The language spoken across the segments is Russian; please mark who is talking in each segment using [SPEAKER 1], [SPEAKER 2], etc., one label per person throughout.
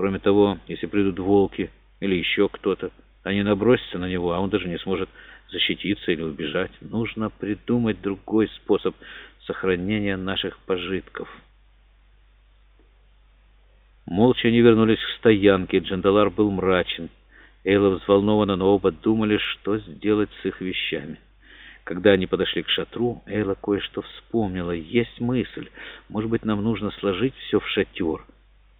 [SPEAKER 1] Кроме того, если придут волки или еще кто-то, они набросятся на него, а он даже не сможет защититься или убежать. Нужно придумать другой способ сохранения наших пожитков. Молча они вернулись к стоянке. Джандалар был мрачен. Эйла взволнована, но оба думали, что сделать с их вещами. Когда они подошли к шатру, Эйла кое-что вспомнила. Есть мысль. Может быть, нам нужно сложить все в шатер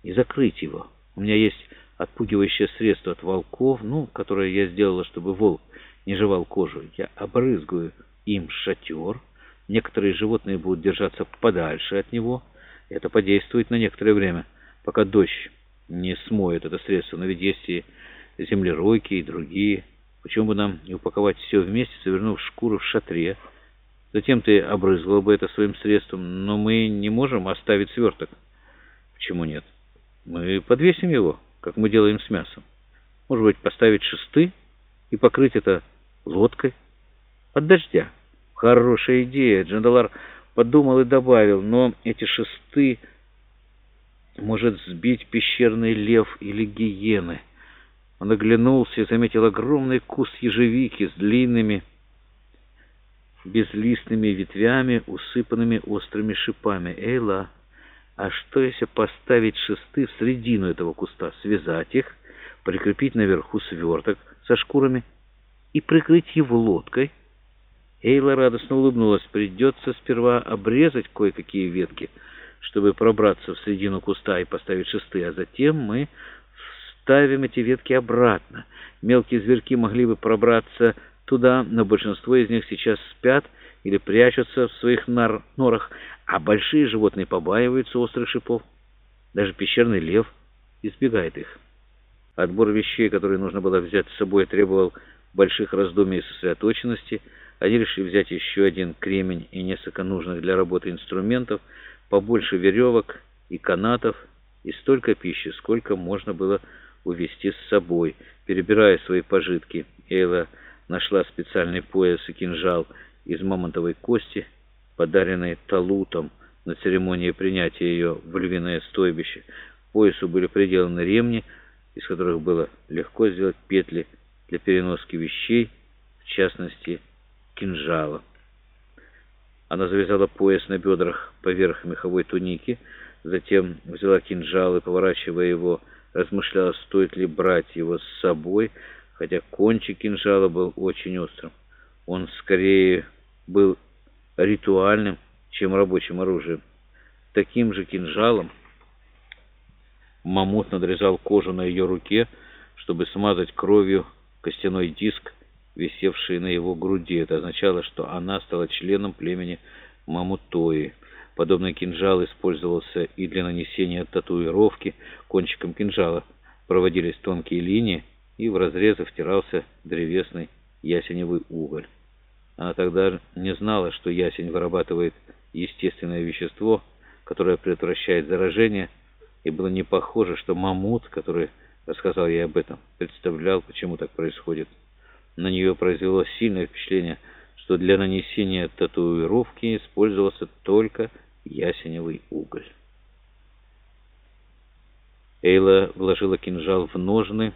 [SPEAKER 1] и закрыть его. У меня есть отпугивающее средство от волков, ну, которое я сделала, чтобы волк не жевал кожу. Я обрызгаю им шатер. Некоторые животные будут держаться подальше от него. Это подействует на некоторое время, пока дождь не смоет это средство. Но ведь есть и землеройки и другие. Почему бы нам не упаковать все вместе, завернув шкуру в шатре? Затем ты обрызгала бы это своим средством, но мы не можем оставить сверток. Почему нет? Мы подвесим его, как мы делаем с мясом. Может быть, поставить шесты и покрыть это лодкой от дождя. Хорошая идея. Джандалар подумал и добавил, но эти шесты может сбить пещерный лев или гиены. Он оглянулся и заметил огромный куст ежевики с длинными безлистными ветвями, усыпанными острыми шипами. «Эйла, а что если поставить шесты в середину этого куста, связать их, прикрепить наверху сверток со шкурами и прикрыть его лодкой?» Эйла радостно улыбнулась. «Придется сперва обрезать кое-какие ветки, чтобы пробраться в середину куста и поставить шесты, а затем мы ставим эти ветки обратно. Мелкие зверьки могли бы пробраться туда, но большинство из них сейчас спят или прячутся в своих нор норах, а большие животные побаиваются острых шипов. Даже пещерный лев избегает их. Отбор вещей, которые нужно было взять с собой, требовал больших раздумий и сосредоточенности. Они решили взять еще один кремень и несколько нужных для работы инструментов, побольше веревок и канатов, и столько пищи, сколько можно было увести с собой. Перебирая свои пожитки, Эйла нашла специальный пояс и кинжал из мамонтовой кости, подаренный Талутом на церемонии принятия ее в львиное стойбище. К поясу были приделаны ремни, из которых было легко сделать петли для переноски вещей, в частности, кинжала. Она завязала пояс на бедрах поверх меховой туники, затем взяла кинжал и, поворачивая его, размышляла, стоит ли брать его с собой, хотя кончик кинжала был очень острым. Он скорее был ритуальным, чем рабочим оружием. Таким же кинжалом Мамут надрезал кожу на ее руке, чтобы смазать кровью костяной диск, висевший на его груди. Это означало, что она стала членом племени Мамутои. Подобный кинжал использовался и для нанесения татуировки. Кончиком кинжала проводились тонкие линии, и в разрезы втирался древесный ясеневый уголь. Она тогда не знала, что ясень вырабатывает естественное вещество, которое предотвращает заражение, и было не похоже, что мамут, который рассказал ей об этом, представлял, почему так происходит. На нее произвело сильное впечатление, что для нанесения татуировки использовался только ясеневый уголь. Эйла вложила кинжал в ножны,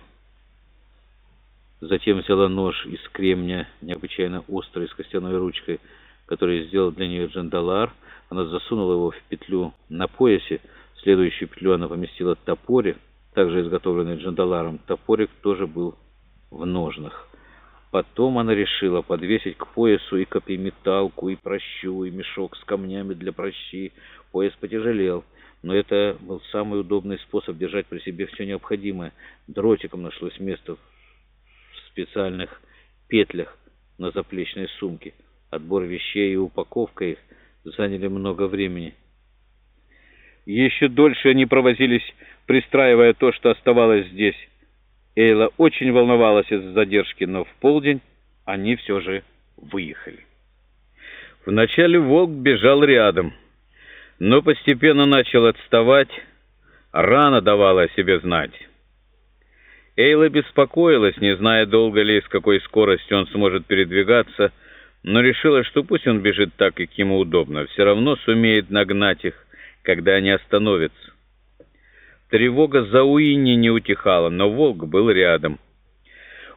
[SPEAKER 1] затем взяла нож из кремня, необычайно острый, с костяной ручкой, который сделал для нее Джандалар. Она засунула его в петлю на поясе, следующую петлю она поместила топорик, также изготовленный Джандаларом. Топорик тоже был в ножнах. Потом она решила подвесить к поясу и копьеметалку, и прощу, и мешок с камнями для прощи. Пояс потяжелел, но это был самый удобный способ держать при себе все необходимое. Дротиком нашлось место в специальных петлях на заплечной сумке. Отбор вещей и упаковка их заняли много времени. Еще дольше они провозились, пристраивая то, что оставалось здесь. Эйла очень волновалась из-за задержки, но в полдень они все же выехали. Вначале волк бежал рядом, но постепенно начал отставать, рано давала о себе знать. Эйла беспокоилась, не зная, долго ли и с какой скоростью он сможет передвигаться, но решила, что пусть он бежит так, как ему удобно, все равно сумеет нагнать их, когда они остановятся. Тревога за Уинни не утихала, но волк был рядом.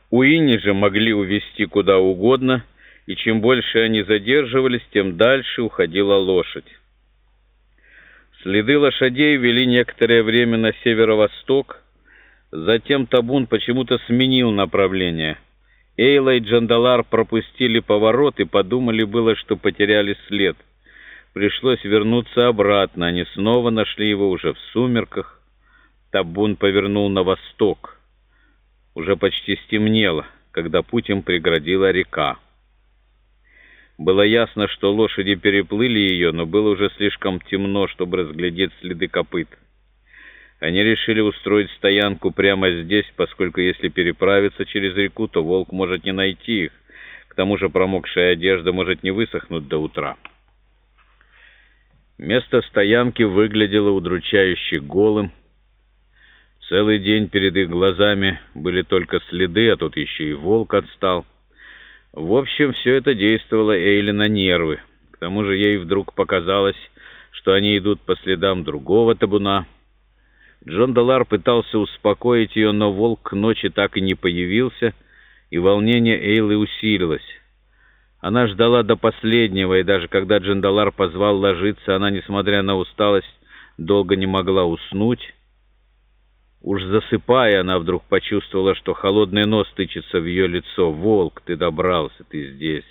[SPEAKER 1] Уинни же могли увести куда угодно, и чем больше они задерживались, тем дальше уходила лошадь. Следы лошадей вели некоторое время на северо-восток, затем табун почему-то сменил направление. Эйла и Джандалар пропустили поворот и подумали было, что потеряли след. Пришлось вернуться обратно, они снова нашли его уже в сумерках. Табун повернул на восток. Уже почти стемнело, когда путь им преградила река. Было ясно, что лошади переплыли ее, но было уже слишком темно, чтобы разглядеть следы копыт. Они решили устроить стоянку прямо здесь, поскольку если переправиться через реку, то волк может не найти их. К тому же промокшая одежда может не высохнуть до утра. Место стоянки выглядело удручающе голым. Целый день перед их глазами были только следы, а тут еще и волк отстал. В общем, все это действовало Эйли на нервы. К тому же ей вдруг показалось, что они идут по следам другого табуна. Джон Далар пытался успокоить ее, но волк к ночи так и не появился, и волнение Эйлы усилилось. Она ждала до последнего, и даже когда Джандалар позвал ложиться, она, несмотря на усталость, долго не могла уснуть. Уж засыпая, она вдруг почувствовала, что холодный нос тычется в ее лицо. «Волк, ты добрался, ты здесь!»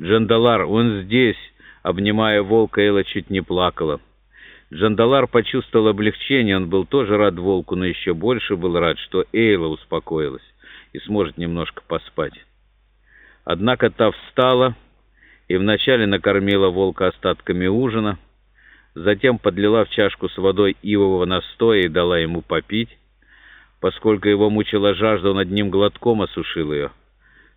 [SPEAKER 1] «Джандалар, он здесь!» Обнимая волка, Элла чуть не плакала. Джандалар почувствовал облегчение, он был тоже рад волку, но еще больше был рад, что Эйла успокоилась и сможет немножко поспать. Однако та встала и вначале накормила волка остатками ужина, затем подлила в чашку с водой ивового настоя и дала ему попить. Поскольку его мучила жажда, он одним глотком осушил ее —